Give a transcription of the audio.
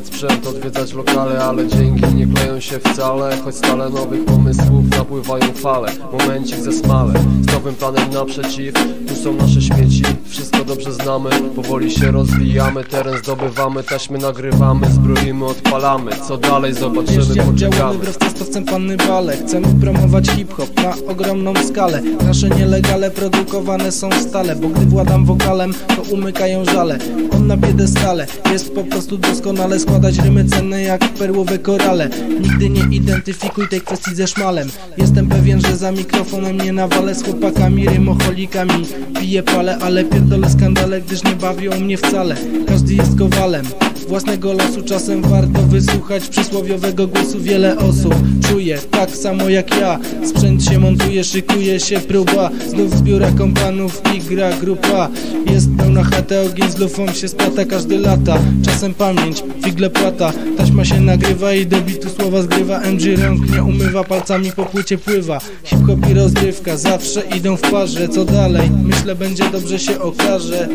Ładować sprzęt, odwiedzać lokale Ale dzięki nie kleją się wcale Choć stale nowych pomysłów napływają fale. Momencik ze smale Z nowym planem naprzeciw Tu są nasze śmieci Wszystko dobrze znamy. Powoli się rozwijamy Teren zdobywamy Taśmy nagrywamy Zbroimy, odpalamy. Co dalej zobaczymy, Wiesz, poczekamy. wbrew testowcem panny Bale. Chcemy promować hip-hop na ogromną skalę. Nasze nielegale produkowane są stale Bo gdy władam wokalem, to umykają żale. On na piedestale, jest po prostu doskonale Składać rymy cenne jak perłowe korale. Nigdy nie identyfikuj tej kwestii ze szmalem. Jestem pewien, że za mikrofonem nie nawalę Z chłopakami, rymocholikami. Piję palę, ale pierdolę skandale Gdyż nie bawią mnie wcale. Każdy jest kowalem własnego losu. Czasem warto wysłuchać przysłowiowego głosu. Wiele osób Czuje tak samo jak ja. Sprzęt się montuje, szykuje się próba. Znów zbióra kompanów i gra grupa. Jest pełna chata, ogień z lufą się splata Każdy lata, czasem pamięć, figle płata. Taśma się nagrywa i do bitu słowa zgrywa. MG rąk nie umywa, palcami po płycie pływa. Hip-hop i rozgrywka zawsze idą w parze. Co dalej? Myślę będzie dobrze się okaże